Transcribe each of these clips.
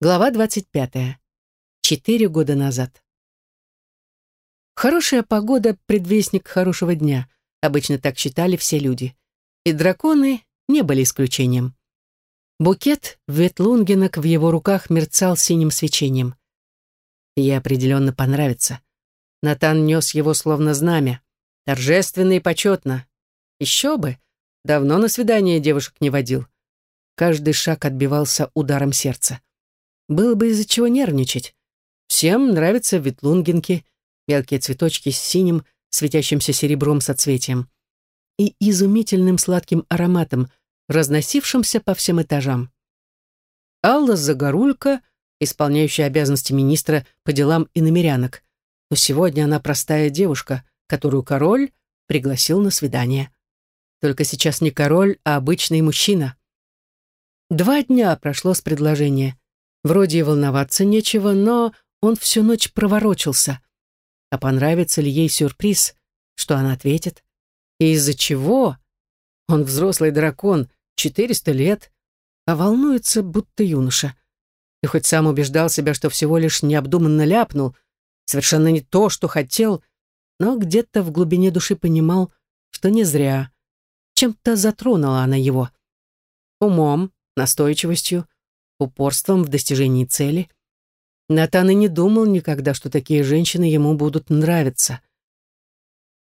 Глава 25. Четыре года назад. Хорошая погода — предвестник хорошего дня. Обычно так считали все люди. И драконы не были исключением. Букет ветлунгенок в его руках мерцал синим свечением. Ей определенно понравится. Натан нес его словно знамя. Торжественно и почетно. Еще бы. Давно на свидание девушек не водил. Каждый шаг отбивался ударом сердца. Было бы из-за чего нервничать. Всем нравятся ветлунгенки, мелкие цветочки с синим, светящимся серебром соцветием и изумительным сладким ароматом, разносившимся по всем этажам. Алла Загорулька, исполняющая обязанности министра по делам иномерянок, но сегодня она простая девушка, которую король пригласил на свидание. Только сейчас не король, а обычный мужчина. Два дня прошло с предложения. Вроде и волноваться нечего, но он всю ночь проворочился. А понравится ли ей сюрприз, что она ответит? И из-за чего? Он взрослый дракон, 400 лет, а волнуется, будто юноша. И хоть сам убеждал себя, что всего лишь необдуманно ляпнул, совершенно не то, что хотел, но где-то в глубине души понимал, что не зря. Чем-то затронула она его. Умом, настойчивостью, упорством в достижении цели. Натан и не думал никогда, что такие женщины ему будут нравиться.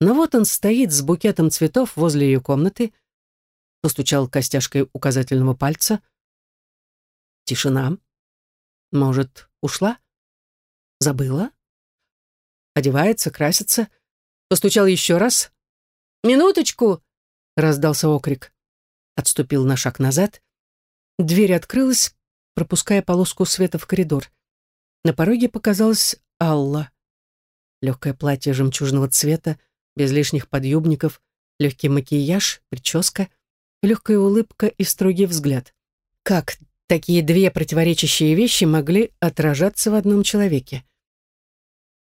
Но вот он стоит с букетом цветов возле ее комнаты, постучал костяшкой указательного пальца. Тишина. Может, ушла? Забыла? Одевается, красится. Постучал еще раз. «Минуточку!» — раздался окрик. Отступил на шаг назад. Дверь открылась, пропуская полоску света в коридор. На пороге показалась Алла. Легкое платье жемчужного цвета, без лишних подъюбников, легкий макияж, прическа, легкая улыбка и строгий взгляд. Как такие две противоречащие вещи могли отражаться в одном человеке?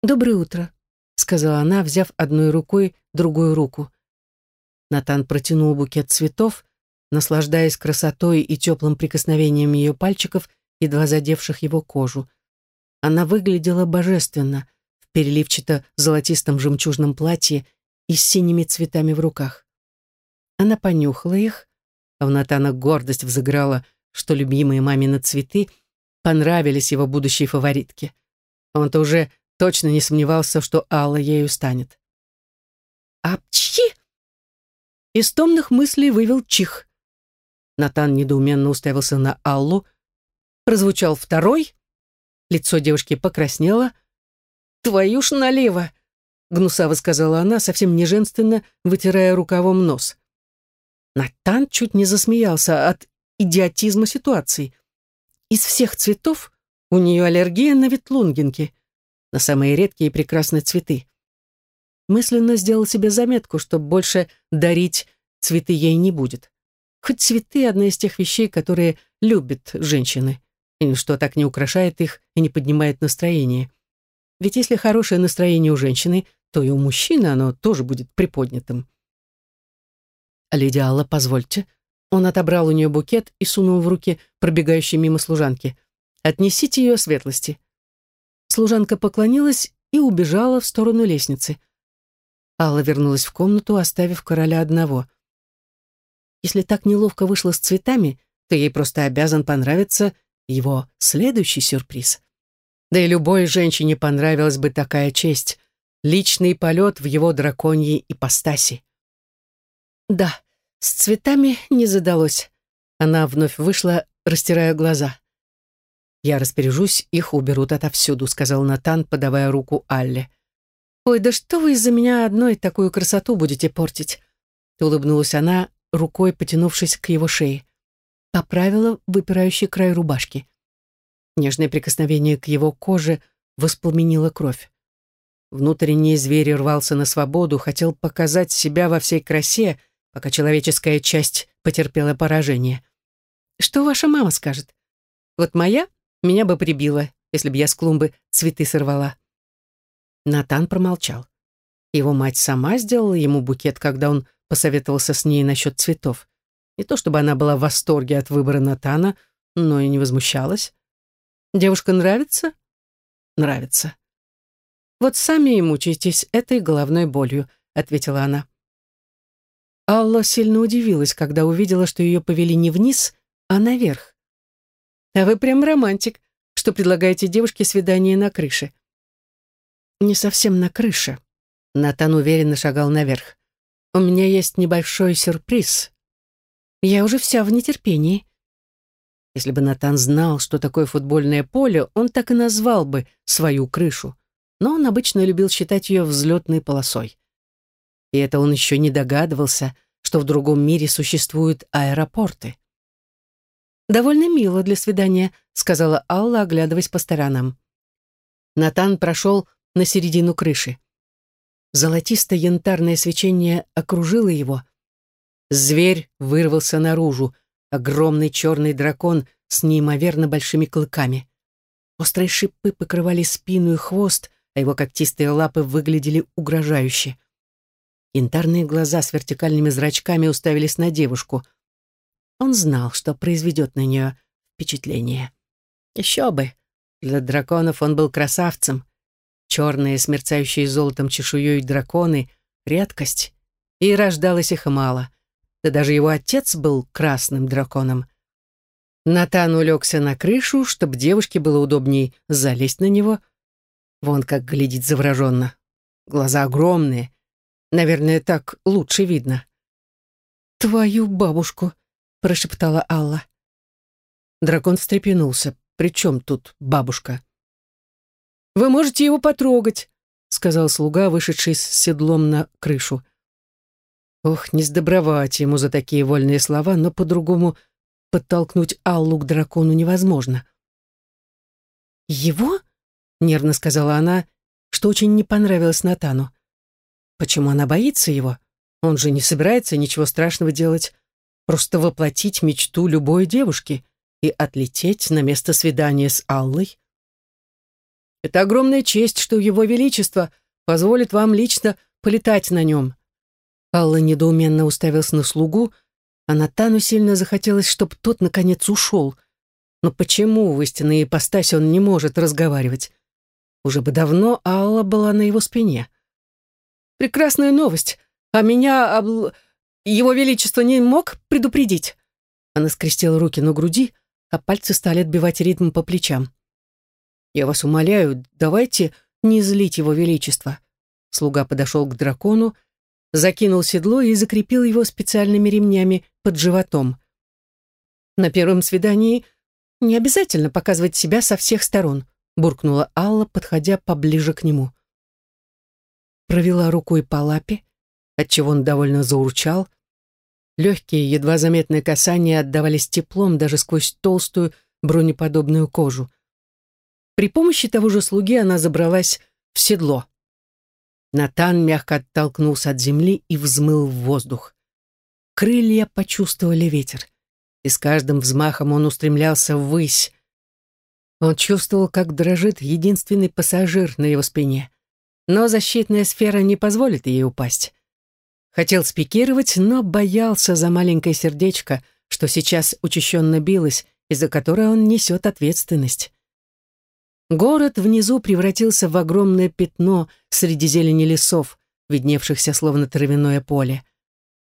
«Доброе утро», — сказала она, взяв одной рукой другую руку. Натан протянул букет цветов, наслаждаясь красотой и теплым прикосновением ее пальчиков, едва задевших его кожу. Она выглядела божественно в переливчато-золотистом жемчужном платье и с синими цветами в руках. Она понюхала их, а в Натана гордость взыграла, что любимые мамины цветы понравились его будущей фаворитке. Он-то уже точно не сомневался, что Алла ею станет. «Апчхи!» Из томных мыслей вывел чих. Натан недоуменно уставился на Аллу. Прозвучал второй. Лицо девушки покраснело. «Твою ж налево!» — гнусаво сказала она, совсем неженственно, вытирая рукавом нос. Натан чуть не засмеялся от идиотизма ситуации. Из всех цветов у нее аллергия на ветлунгенки, на самые редкие и прекрасные цветы. Мысленно сделал себе заметку, что больше дарить цветы ей не будет. Хоть цветы — одна из тех вещей, которые любят женщины. И ничто так не украшает их и не поднимает настроение. Ведь если хорошее настроение у женщины, то и у мужчины оно тоже будет приподнятым. «Леди Алла, позвольте». Он отобрал у нее букет и сунул в руки пробегающей мимо служанки. «Отнесите ее светлости». Служанка поклонилась и убежала в сторону лестницы. Алла вернулась в комнату, оставив короля одного. Если так неловко вышло с цветами, то ей просто обязан понравиться его следующий сюрприз. Да и любой женщине понравилась бы такая честь — личный полет в его драконьей ипостаси. Да, с цветами не задалось. Она вновь вышла, растирая глаза. «Я распоряжусь, их уберут отовсюду», — сказал Натан, подавая руку Алле. «Ой, да что вы из-за меня одной такую красоту будете портить?» Улыбнулась она, рукой потянувшись к его шее. Поправила выпирающий край рубашки. Нежное прикосновение к его коже воспламенило кровь. Внутренний зверь рвался на свободу, хотел показать себя во всей красе, пока человеческая часть потерпела поражение. «Что ваша мама скажет? Вот моя меня бы прибила, если бы я с клумбы цветы сорвала». Натан промолчал. Его мать сама сделала ему букет, когда он посоветовался с ней насчет цветов. Не то чтобы она была в восторге от выбора Натана, но и не возмущалась. Девушка нравится? Нравится. Вот сами и мучаетесь этой головной болью, ответила она. Алла сильно удивилась, когда увидела, что ее повели не вниз, а наверх. А вы прям романтик, что предлагаете девушке свидание на крыше. Не совсем на крыше. Натан уверенно шагал наверх. У меня есть небольшой сюрприз. Я уже вся в нетерпении. Если бы Натан знал, что такое футбольное поле, он так и назвал бы свою крышу. Но он обычно любил считать ее взлетной полосой. И это он еще не догадывался, что в другом мире существуют аэропорты. «Довольно мило для свидания», — сказала Алла, оглядываясь по сторонам. Натан прошел на середину крыши. Золотисто-янтарное свечение окружило его. Зверь вырвался наружу, огромный черный дракон с неимоверно большими клыками. Острые шипы покрывали спину и хвост, а его когтистые лапы выглядели угрожающе. Янтарные глаза с вертикальными зрачками уставились на девушку. Он знал, что произведет на нее впечатление. Еще бы! Для драконов он был красавцем. Черные, смерцающие золотом чешуей драконы — редкость. И рождалось их мало. Да даже его отец был красным драконом. Натан улегся на крышу, чтобы девушке было удобней залезть на него. Вон как глядит завороженно. Глаза огромные. Наверное, так лучше видно. «Твою бабушку!» — прошептала Алла. Дракон встрепенулся. «При чем тут бабушка?» «Вы можете его потрогать», — сказал слуга, вышедший с седлом на крышу. Ох, не сдобровать ему за такие вольные слова, но по-другому подтолкнуть Аллу к дракону невозможно. «Его?» — нервно сказала она, что очень не понравилось Натану. «Почему она боится его? Он же не собирается ничего страшного делать, просто воплотить мечту любой девушки и отлететь на место свидания с Аллой». Это огромная честь, что Его Величество позволит вам лично полетать на нем». Алла недоуменно уставился на слугу, а Натану сильно захотелось, чтобы тот, наконец, ушел. Но почему в истинной ипостаси он не может разговаривать? Уже бы давно Алла была на его спине. «Прекрасная новость, а меня обл... Его Величество не мог предупредить?» Она скрестила руки на груди, а пальцы стали отбивать ритм по плечам. Я вас умоляю, давайте не злить его величество». Слуга подошел к дракону, закинул седло и закрепил его специальными ремнями под животом. «На первом свидании не обязательно показывать себя со всех сторон», буркнула Алла, подходя поближе к нему. Провела рукой по лапе, отчего он довольно заурчал. Легкие, едва заметные касания отдавались теплом даже сквозь толстую бронеподобную кожу. При помощи того же слуги она забралась в седло. Натан мягко оттолкнулся от земли и взмыл в воздух. Крылья почувствовали ветер, и с каждым взмахом он устремлялся ввысь. Он чувствовал, как дрожит единственный пассажир на его спине, но защитная сфера не позволит ей упасть. Хотел спикировать, но боялся за маленькое сердечко, что сейчас учащенно билось, из-за которой он несет ответственность. Город внизу превратился в огромное пятно среди зелени лесов, видневшихся словно травяное поле.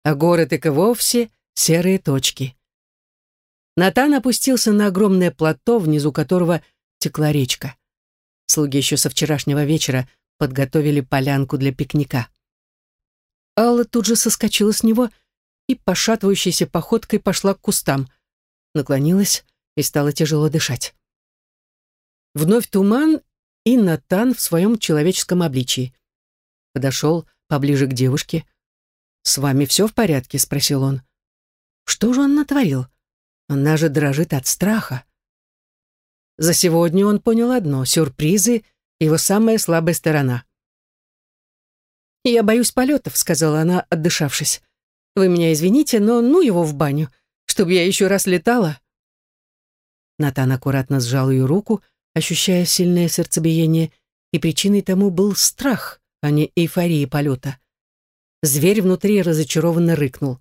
А город и вовсе серые точки. Натан опустился на огромное плато, внизу которого текла речка. Слуги еще со вчерашнего вечера подготовили полянку для пикника. Алла тут же соскочила с него и, пошатывающейся походкой, пошла к кустам. Наклонилась и стала тяжело дышать. Вновь туман и Натан в своем человеческом обличии. Подошел поближе к девушке. «С вами все в порядке?» — спросил он. «Что же он натворил? Она же дрожит от страха». За сегодня он понял одно — сюрпризы — его самая слабая сторона. «Я боюсь полетов», — сказала она, отдышавшись. «Вы меня извините, но ну его в баню, чтобы я еще раз летала». Натан аккуратно сжал ее руку, — ощущая сильное сердцебиение, и причиной тому был страх, а не эйфория полета. Зверь внутри разочарованно рыкнул.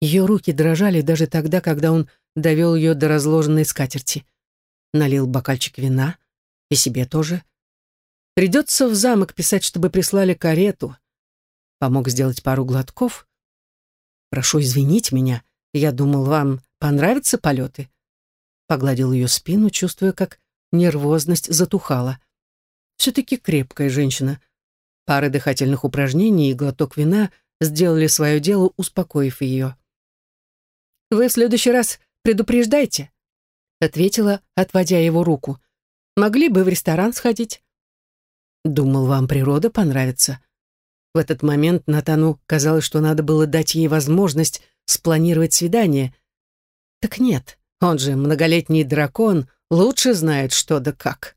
Ее руки дрожали даже тогда, когда он довел ее до разложенной скатерти. налил бокальчик вина. И себе тоже. Придется в замок писать, чтобы прислали карету. Помог сделать пару глотков. Прошу извинить меня. Я думал, вам понравятся полеты. Погладил ее спину, чувствуя, как нервозность затухала. Все-таки крепкая женщина. Пары дыхательных упражнений и глоток вина сделали свое дело, успокоив ее. «Вы в следующий раз предупреждайте», — ответила, отводя его руку. «Могли бы в ресторан сходить». «Думал, вам природа понравится». В этот момент Натану казалось, что надо было дать ей возможность спланировать свидание. Так нет, он же многолетний дракон, лучше знает, что да как.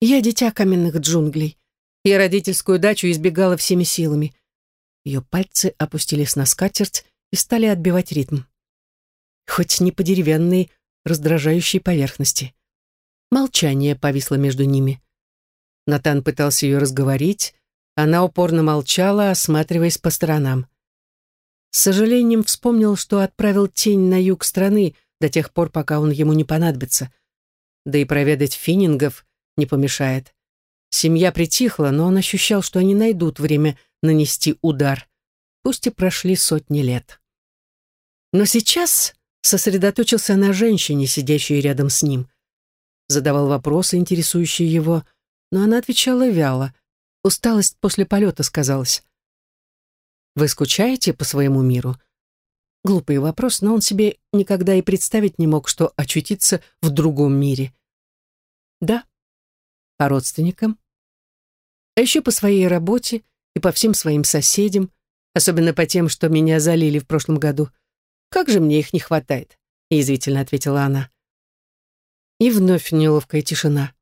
Я дитя каменных джунглей. Я родительскую дачу избегала всеми силами. Ее пальцы опустились на скатерть и стали отбивать ритм хоть не по деревянной, раздражающей поверхности. Молчание повисло между ними. Натан пытался ее разговорить, она упорно молчала, осматриваясь по сторонам. С сожалением вспомнил, что отправил тень на юг страны до тех пор, пока он ему не понадобится. Да и проведать финнингов не помешает. Семья притихла, но он ощущал, что они найдут время нанести удар. Пусть и прошли сотни лет. Но сейчас сосредоточился на женщине, сидящей рядом с ним. Задавал вопросы, интересующие его, но она отвечала вяло. Усталость после полета сказалась. «Вы скучаете по своему миру?» Глупый вопрос, но он себе никогда и представить не мог, что очутиться в другом мире. «Да». «По родственникам?» «А еще по своей работе и по всем своим соседям, особенно по тем, что меня залили в прошлом году. Как же мне их не хватает?» — язвительно ответила она. И вновь неловкая тишина.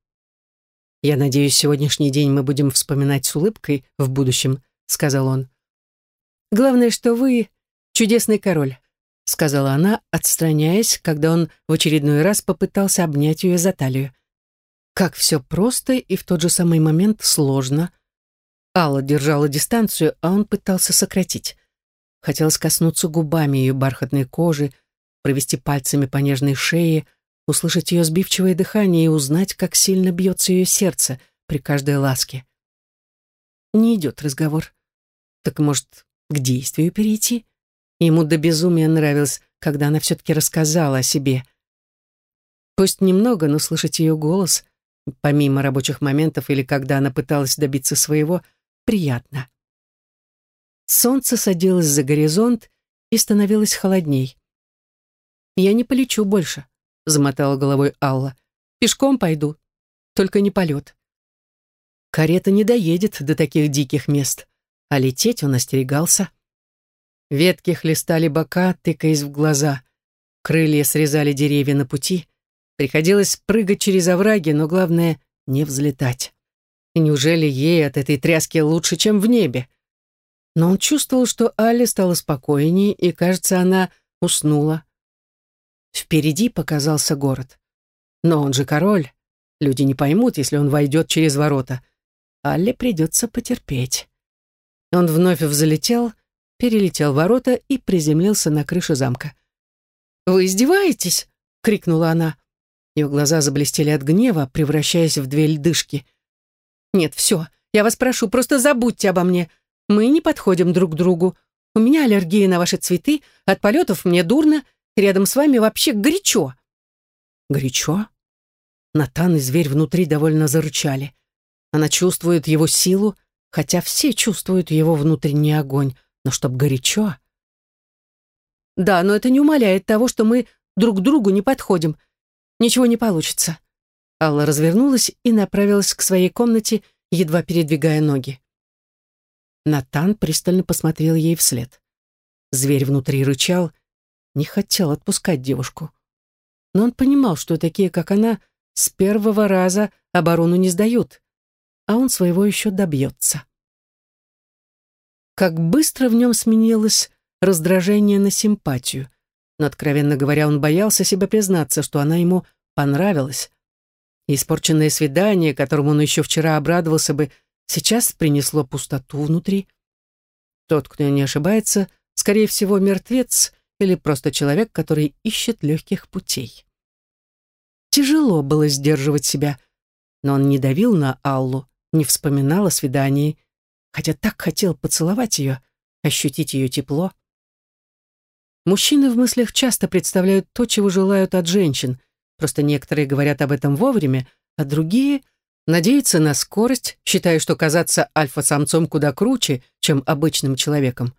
«Я надеюсь, сегодняшний день мы будем вспоминать с улыбкой в будущем», — сказал он. «Главное, что вы чудесный король», — сказала она, отстраняясь, когда он в очередной раз попытался обнять ее за талию. Как все просто и в тот же самый момент сложно. Алла держала дистанцию, а он пытался сократить. Хотелось коснуться губами ее бархатной кожи, провести пальцами по нежной шее, услышать ее сбивчивое дыхание и узнать, как сильно бьется ее сердце при каждой ласке. Не идет разговор. Так, может, к действию перейти? Ему до безумия нравилось, когда она все-таки рассказала о себе. Пусть немного, но слышать ее голос, помимо рабочих моментов или когда она пыталась добиться своего, приятно. Солнце садилось за горизонт и становилось холодней. «Я не полечу больше», — замотала головой Алла. «Пешком пойду, только не полет». Карета не доедет до таких диких мест, а лететь он остерегался. Ветки хлестали бока, тыкаясь в глаза. Крылья срезали деревья на пути. Приходилось прыгать через овраги, но главное — не взлетать. И неужели ей от этой тряски лучше, чем в небе? но он чувствовал, что Алле стало спокойнее, и, кажется, она уснула. Впереди показался город. Но он же король. Люди не поймут, если он войдет через ворота. Алле придется потерпеть. Он вновь взлетел, перелетел ворота и приземлился на крыше замка. «Вы издеваетесь?» — крикнула она. Ее глаза заблестели от гнева, превращаясь в две льдышки. «Нет, все, я вас прошу, просто забудьте обо мне. Мы не подходим друг к другу. У меня аллергия на ваши цветы, от полетов мне дурно, рядом с вами вообще горячо». «Горячо?» Натан и зверь внутри довольно зарычали. Она чувствует его силу, хотя все чувствуют его внутренний огонь, но чтоб горячо... «Да, но это не умаляет того, что мы друг другу не подходим. Ничего не получится». Алла развернулась и направилась к своей комнате, едва передвигая ноги. Натан пристально посмотрел ей вслед. Зверь внутри рычал, не хотел отпускать девушку. Но он понимал, что такие, как она, с первого раза оборону не сдают, а он своего еще добьется. Как быстро в нем сменилось раздражение на симпатию. Но, откровенно говоря, он боялся себе признаться, что она ему понравилась. испорченное свидание, которому он еще вчера обрадовался бы, сейчас принесло пустоту внутри. Тот, кто не ошибается, скорее всего, мертвец или просто человек, который ищет легких путей. Тяжело было сдерживать себя, но он не давил на Аллу, не вспоминал о свидании, хотя так хотел поцеловать ее, ощутить ее тепло. Мужчины в мыслях часто представляют то, чего желают от женщин, просто некоторые говорят об этом вовремя, а другие надеются на скорость, считая, что казаться альфа-самцом куда круче, чем обычным человеком.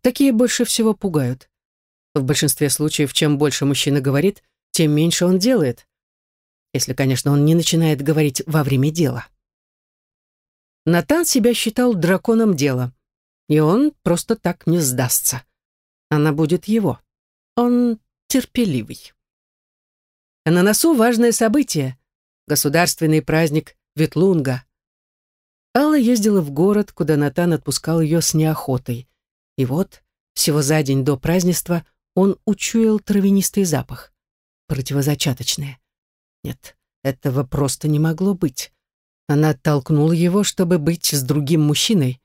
Такие больше всего пугают. В большинстве случаев, чем больше мужчина говорит, тем меньше он делает. Если, конечно, он не начинает говорить во время дела. Натан себя считал драконом дела, и он просто так не сдастся. Она будет его. Он терпеливый. А на носу важное событие — государственный праздник Ветлунга. Алла ездила в город, куда Натан отпускал ее с неохотой. И вот, всего за день до празднества, он учуял травянистый запах. Противозачаточное. Нет, этого просто не могло быть. Она оттолкнула его, чтобы быть с другим мужчиной.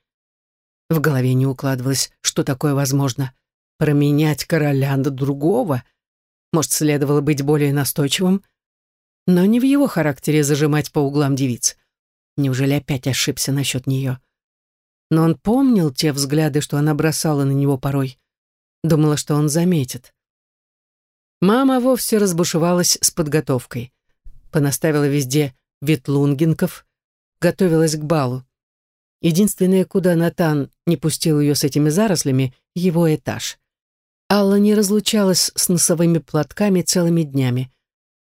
В голове не укладывалось, что такое возможно — променять короля на другого. Может, следовало быть более настойчивым? Но не в его характере зажимать по углам девиц. Неужели опять ошибся насчет нее? Но он помнил те взгляды, что она бросала на него порой. Думала, что он заметит. Мама вовсе разбушевалась с подготовкой. Понаставила везде ветлунгинков, готовилась к балу. Единственное, куда Натан не пустил ее с этими зарослями, его этаж. Алла не разлучалась с носовыми платками целыми днями.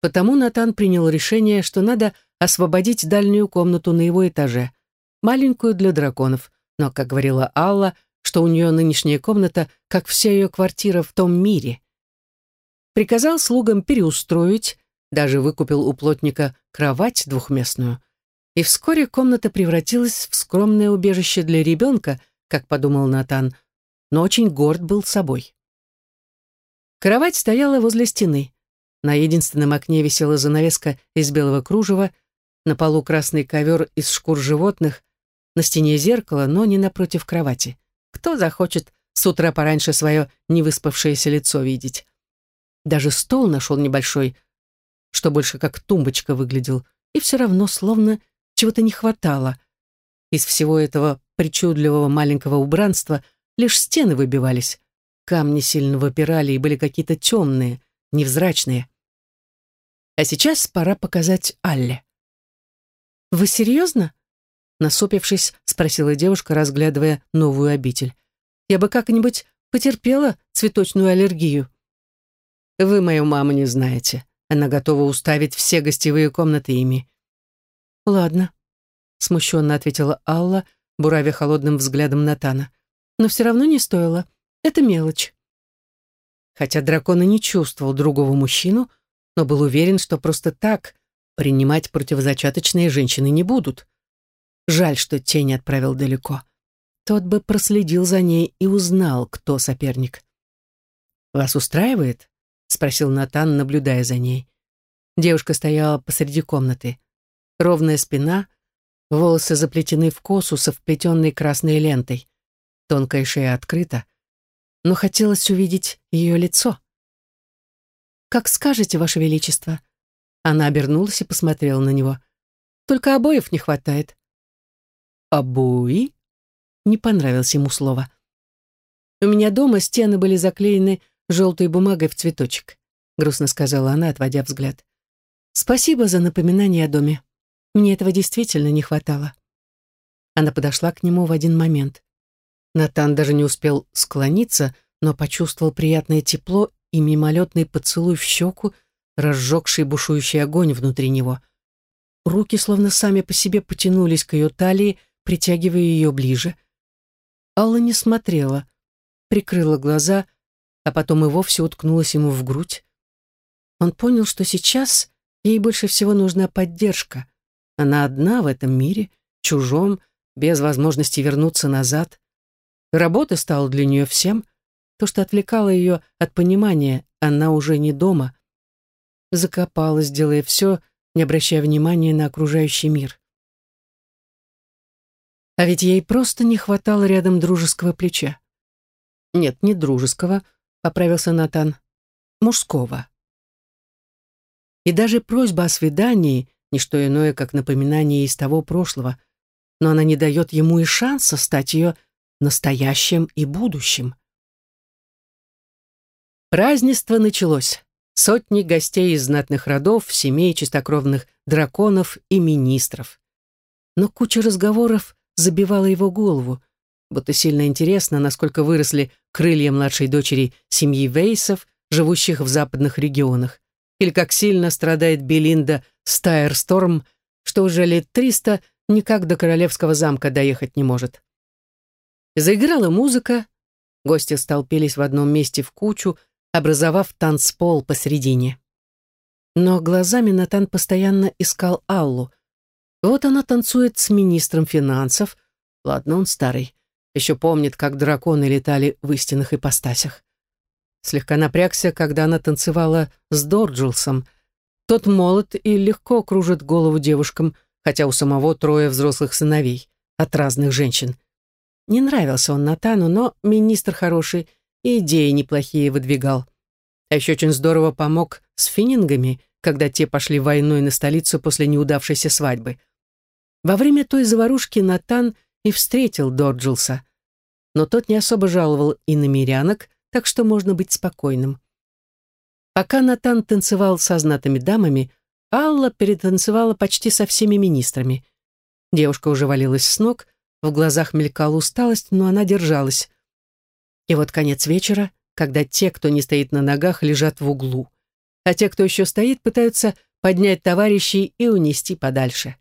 Потому Натан принял решение, что надо освободить дальнюю комнату на его этаже, маленькую для драконов, но, как говорила Алла, что у нее нынешняя комната, как вся ее квартира в том мире. Приказал слугам переустроить, даже выкупил у плотника кровать двухместную. И вскоре комната превратилась в скромное убежище для ребенка, как подумал Натан, но очень горд был собой. Кровать стояла возле стены. На единственном окне висела занавеска из белого кружева, на полу красный ковер из шкур животных, на стене зеркало, но не напротив кровати. Кто захочет с утра пораньше свое невыспавшееся лицо видеть? Даже стол нашел небольшой, что больше как тумбочка выглядел, и все равно словно чего-то не хватало. Из всего этого причудливого маленького убранства лишь стены выбивались, Камни сильно выпирали и были какие-то темные, невзрачные. А сейчас пора показать Алле. «Вы серьезно?» Насупившись, спросила девушка, разглядывая новую обитель. «Я бы как-нибудь потерпела цветочную аллергию». «Вы мою маму не знаете. Она готова уставить все гостевые комнаты ими». «Ладно», — смущенно ответила Алла, буравя холодным взглядом Натана. «Но все равно не стоило. Это мелочь. Хотя дракон и не чувствовал другого мужчину, но был уверен, что просто так принимать противозачаточные женщины не будут. Жаль, что тень отправил далеко. Тот бы проследил за ней и узнал, кто соперник. «Вас устраивает?» — спросил Натан, наблюдая за ней. Девушка стояла посреди комнаты. Ровная спина, волосы заплетены в косу со вплетенной красной лентой. Тонкая шея открыта, но хотелось увидеть ее лицо. «Как скажете, Ваше Величество». Она обернулась и посмотрела на него. «Только обоев не хватает». «Обои?» Не понравилось ему слово. «У меня дома стены были заклеены желтой бумагой в цветочек», грустно сказала она, отводя взгляд. «Спасибо за напоминание о доме. Мне этого действительно не хватало». Она подошла к нему в один момент. Натан даже не успел склониться, но почувствовал приятное тепло и мимолетный поцелуй в щеку, разжегший бушующий огонь внутри него. Руки словно сами по себе потянулись к ее талии, притягивая ее ближе. Алла не смотрела, прикрыла глаза, а потом и вовсе уткнулась ему в грудь. Он понял, что сейчас ей больше всего нужна поддержка. Она одна в этом мире, чужом, без возможности вернуться назад. Работа стала для нее всем. То, что отвлекало ее от понимания, она уже не дома. Закопалась, делая все, не обращая внимания на окружающий мир. А ведь ей просто не хватало рядом дружеского плеча. Нет, не дружеского, поправился Натан, мужского. И даже просьба о свидании — не что иное, как напоминание из того прошлого. Но она не дает ему и шанса стать ее настоящим и будущим. Празднество началось. Сотни гостей из знатных родов, семей чистокровных драконов и министров. Но куча разговоров забивала его голову, будто сильно интересно, насколько выросли крылья младшей дочери семьи Вейсов, живущих в западных регионах, или как сильно страдает Белинда Стайерсторм, что уже лет триста никак до Королевского замка доехать не может. Заиграла музыка, гости столпились в одном месте в кучу, образовав танцпол посередине. Но глазами Натан постоянно искал Аллу. Вот она танцует с министром финансов. Ладно, он старый. Еще помнит, как драконы летали в истинных ипостасях. Слегка напрягся, когда она танцевала с Дорджилсом. Тот молод и легко кружит голову девушкам, хотя у самого трое взрослых сыновей от разных женщин. Не нравился он Натану, но министр хороший и идеи неплохие выдвигал. А еще очень здорово помог с финнингами, когда те пошли войной на столицу после неудавшейся свадьбы. Во время той заварушки Натан и встретил Дорджилса. Но тот не особо жаловал и на мирянок, так что можно быть спокойным. Пока Натан танцевал со знатыми дамами, Алла перетанцевала почти со всеми министрами. Девушка уже валилась с ног, в глазах мелькала усталость, но она держалась. И вот конец вечера, когда те, кто не стоит на ногах, лежат в углу, а те, кто еще стоит, пытаются поднять товарищей и унести подальше.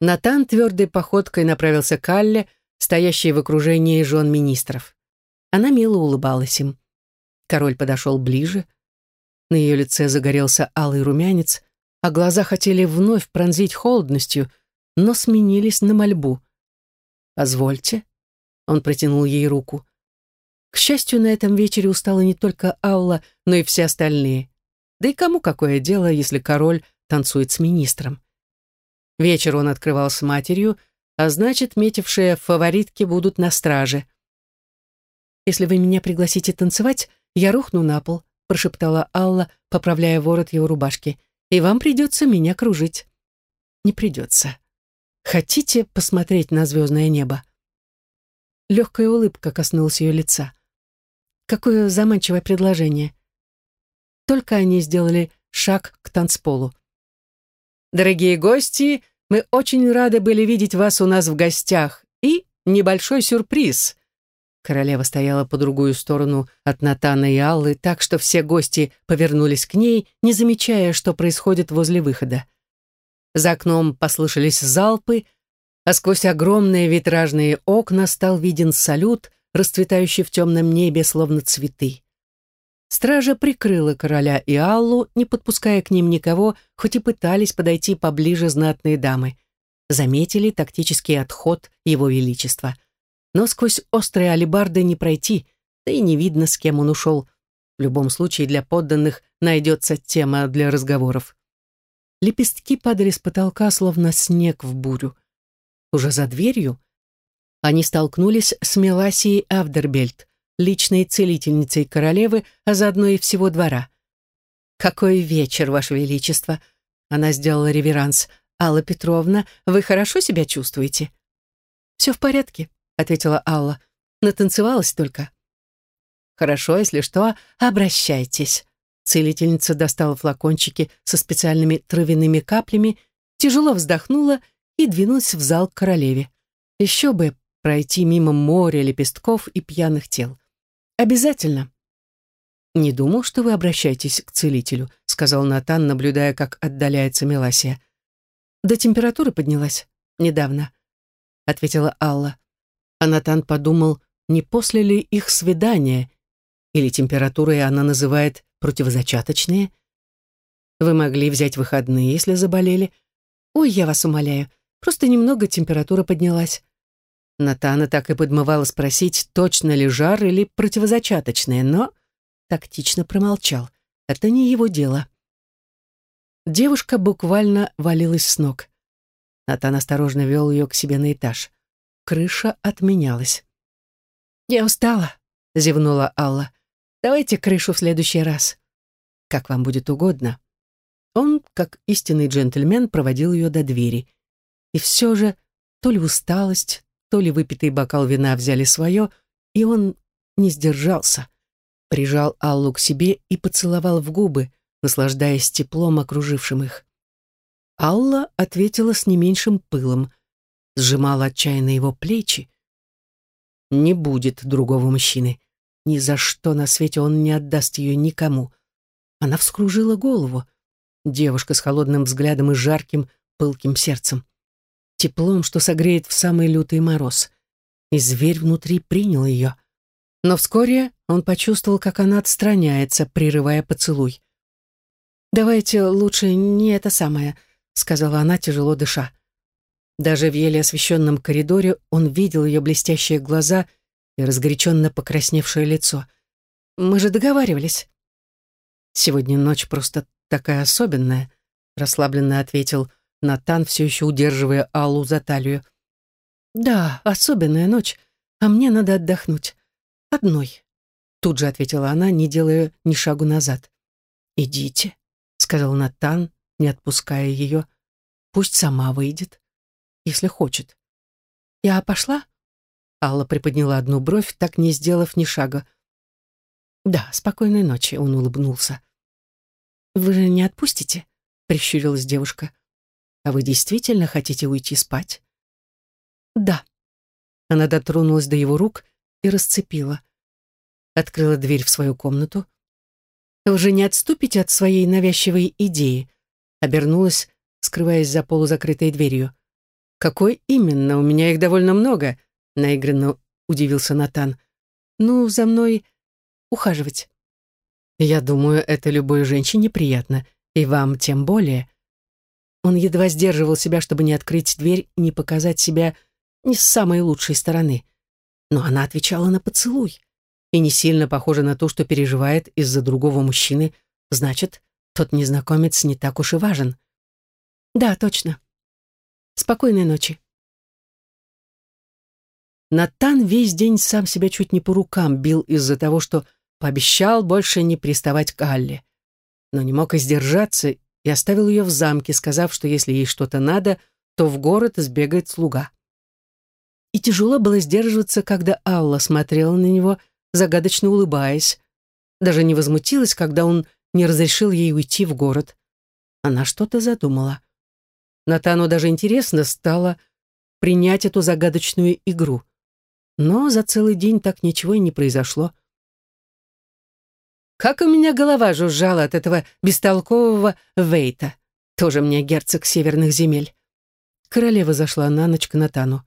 Натан твердой походкой направился к Алле, стоящей в окружении жен министров. Она мило улыбалась им. Король подошел ближе. На ее лице загорелся алый румянец, а глаза хотели вновь пронзить холодностью, но сменились на мольбу. «Позвольте». Он протянул ей руку. К счастью, на этом вечере устала не только Алла, но и все остальные. Да и кому какое дело, если король танцует с министром? Вечер он открывал с матерью, а значит, метившие фаворитки будут на страже. «Если вы меня пригласите танцевать, я рухну на пол», прошептала Алла, поправляя ворот его рубашки. «И вам придется меня кружить». «Не придется. Хотите посмотреть на звездное небо?» Легкая улыбка коснулась ее лица. Какое заманчивое предложение. Только они сделали шаг к танцполу. «Дорогие гости, мы очень рады были видеть вас у нас в гостях. И небольшой сюрприз. Королева стояла по другую сторону от Натана и Аллы, так что все гости повернулись к ней, не замечая, что происходит возле выхода. За окном послышались залпы, а сквозь огромные витражные окна стал виден салют, расцветающий в темном небе, словно цветы. Стража прикрыла короля и Аллу, не подпуская к ним никого, хоть и пытались подойти поближе знатные дамы. Заметили тактический отход его величества — но сквозь острые алебарды не пройти, да и не видно, с кем он ушел. В любом случае для подданных найдется тема для разговоров. Лепестки падали с потолка, словно снег в бурю. Уже за дверью они столкнулись с Меласией Авдербельт, личной целительницей королевы, а заодно и всего двора. «Какой вечер, Ваше Величество!» Она сделала реверанс. «Алла Петровна, вы хорошо себя чувствуете?» «Все в порядке», ответила Алла. Натанцевалась только. Хорошо, если что, обращайтесь. Целительница достала флакончики со специальными травяными каплями, тяжело вздохнула и двинулась в зал к королеве. Еще бы пройти мимо моря лепестков и пьяных тел. Обязательно. «Не думал, что вы обращаетесь к целителю», сказал Натан, наблюдая, как отдаляется Меласия. «До температуры поднялась недавно», ответила Алла. Анатан подумал, не после ли их свидания, или температурой она называет противозачаточные. Вы могли взять выходные, если заболели. Ой, я вас умоляю, просто немного температура поднялась. Натана так и подмывала спросить, точно ли жар или противозачаточное, но тактично промолчал. Это не его дело. Девушка буквально валилась с ног. Натан осторожно вел ее к себе на этаж крыша отменялась. «Я устала», — зевнула Алла. «Давайте крышу в следующий раз». «Как вам будет угодно». Он, как истинный джентльмен, проводил ее до двери. И все же то ли усталость, то ли выпитый бокал вина взяли свое, и он не сдержался. Прижал Аллу к себе и поцеловал в губы, наслаждаясь теплом, окружившим их. Алла ответила с не меньшим пылом, сжимала отчаянно его плечи. Не будет другого мужчины. Ни за что на свете он не отдаст ее никому. Она вскружила голову. Девушка с холодным взглядом и жарким, пылким сердцем. Теплом, что согреет в самый лютый мороз. И зверь внутри принял ее. Но вскоре он почувствовал, как она отстраняется, прерывая поцелуй. «Давайте лучше не это самое», сказала она, тяжело дыша. Даже в еле освещенном коридоре он видел ее блестящие глаза и разгоряченно покрасневшее лицо. «Мы же договаривались». «Сегодня ночь просто такая особенная», расслабленно ответил Натан, все еще удерживая Аллу за талию. «Да, особенная ночь, а мне надо отдохнуть. Одной», тут же ответила она, не делая ни шагу назад. «Идите», — сказал Натан, не отпуская ее. Пусть сама выйдет, если хочет. «Я пошла?» Алла приподняла одну бровь, так не сделав ни шага. «Да, спокойной ночи», — он улыбнулся. «Вы же не отпустите?» — прищурилась девушка. «А вы действительно хотите уйти спать?» «Да». Она дотронулась до его рук и расцепила. Открыла дверь в свою комнату. «Вы же не отступите от своей навязчивой идеи?» обернулась, скрываясь за полузакрытой дверью. «Какой именно? У меня их довольно много», — наигранно удивился Натан. «Ну, за мной ухаживать». «Я думаю, это любой женщине приятно, и вам тем более». Он едва сдерживал себя, чтобы не открыть дверь и не показать себя не с самой лучшей стороны. Но она отвечала на поцелуй. И не сильно похожа на то, что переживает из-за другого мужчины, значит, тот незнакомец не так уж и важен. Да, точно. Спокойной ночи. Натан весь день сам себя чуть не по рукам бил из-за того, что пообещал больше не приставать к Алле. Но не мог и сдержаться и оставил ее в замке, сказав, что если ей что-то надо, то в город сбегает слуга. И тяжело было сдерживаться, когда Алла смотрела на него, загадочно улыбаясь. Даже не возмутилась, когда он не разрешил ей уйти в город. Она что-то задумала. Натану даже интересно стало принять эту загадочную игру. Но за целый день так ничего и не произошло. Как у меня голова жужжала от этого бестолкового Вейта. Тоже мне герцог северных земель. Королева зашла на ночь к Натану.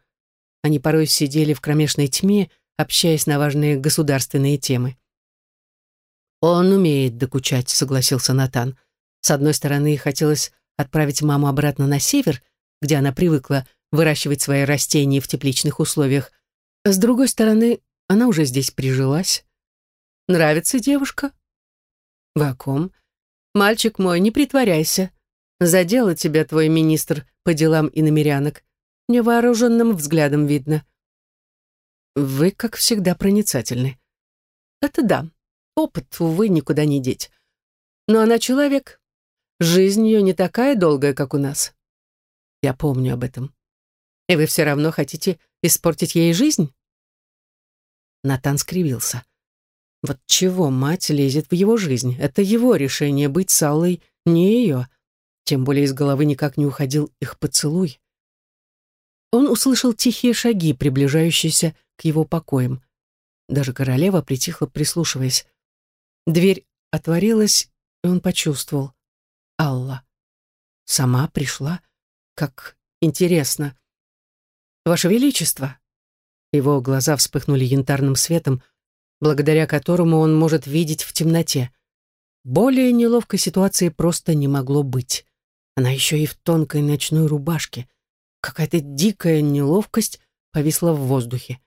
Они порой сидели в кромешной тьме, общаясь на важные государственные темы. «Он умеет докучать», — согласился Натан. С одной стороны, хотелось отправить маму обратно на север, где она привыкла выращивать свои растения в тепличных условиях. С другой стороны, она уже здесь прижилась. «Нравится девушка?» «В о ком?» «Мальчик мой, не притворяйся. Задела тебя твой министр по делам иномерянок. Невооруженным взглядом видно». «Вы, как всегда, проницательны». «Это да. Опыт, увы, никуда не деть. Но она человек. Жизнь ее не такая долгая, как у нас. Я помню об этом. И вы все равно хотите испортить ей жизнь? Натан скривился. Вот чего мать лезет в его жизнь? Это его решение быть с Аллой, не ее. Тем более из головы никак не уходил их поцелуй. Он услышал тихие шаги, приближающиеся к его покоям. Даже королева притихла, прислушиваясь. Дверь отворилась, и он почувствовал. Алла. Сама пришла. Как интересно. Ваше Величество. Его глаза вспыхнули янтарным светом, благодаря которому он может видеть в темноте. Более неловкой ситуации просто не могло быть. Она еще и в тонкой ночной рубашке. Какая-то дикая неловкость повисла в воздухе.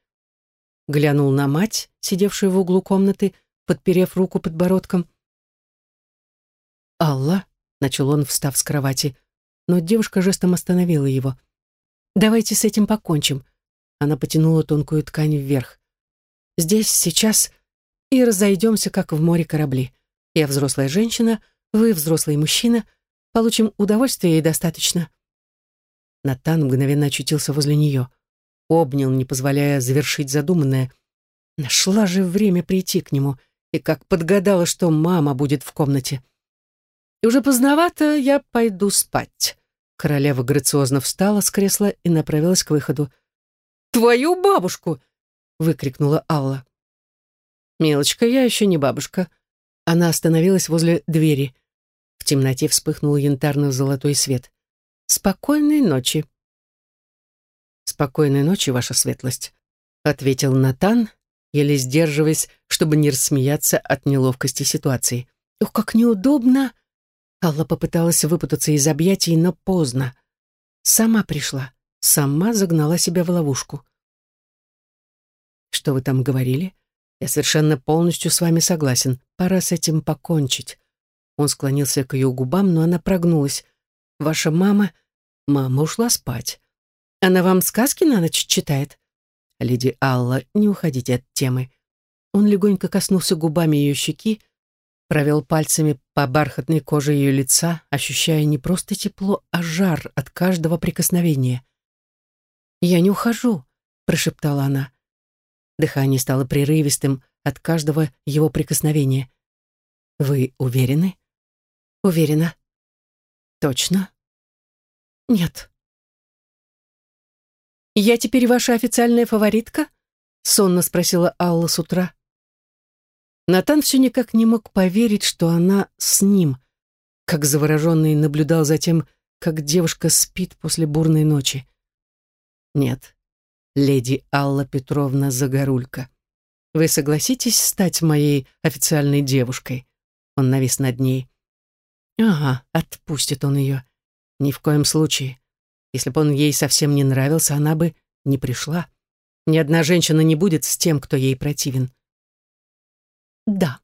Глянул на мать, сидевшую в углу комнаты, подперев руку подбородком. «Алла», — начал он, встав с кровати, но девушка жестом остановила его. «Давайте с этим покончим». Она потянула тонкую ткань вверх. «Здесь, сейчас и разойдемся, как в море корабли. Я взрослая женщина, вы взрослый мужчина. получим удовольствие и достаточно». Натан мгновенно очутился возле нее, обнял, не позволяя завершить задуманное. Нашла же время прийти к нему, и как подгадала, что мама будет в комнате. «И уже поздновато я пойду спать». Королева грациозно встала с кресла и направилась к выходу. «Твою бабушку!» — выкрикнула Алла. «Милочка, я еще не бабушка». Она остановилась возле двери. В темноте вспыхнул янтарно-золотой свет. «Спокойной ночи». «Спокойной ночи, ваша светлость», — ответил Натан, еле сдерживаясь, чтобы не рассмеяться от неловкости ситуации. «Ох, как неудобно!» Алла попыталась выпутаться из объятий, но поздно. Сама пришла, сама загнала себя в ловушку. «Что вы там говорили?» Я совершенно полностью с вами согласен. Пора с этим покончить. Он склонился к ее губам, но она прогнулась. Ваша мама... Мама ушла спать. Она вам сказки на ночь читает? Леди Алла, не уходите от темы. Он легонько коснулся губами ее щеки, провел пальцами по бархатной коже ее лица, ощущая не просто тепло, а жар от каждого прикосновения. «Я не ухожу», — прошептала она. Дыхание стало прерывистым от каждого его прикосновения. «Вы уверены?» «Уверена». «Точно?» «Нет». «Я теперь ваша официальная фаворитка?» — сонно спросила Алла с утра. Натан все никак не мог поверить, что она с ним, как завороженный наблюдал за тем, как девушка спит после бурной ночи. Нет, леди Алла Петровна Загорулька. Вы согласитесь стать моей официальной девушкой?» Он навис над ней. «Ага, отпустит он ее. Ни в коем случае. Если бы он ей совсем не нравился, она бы не пришла. Ни одна женщина не будет с тем, кто ей противен. «Да»,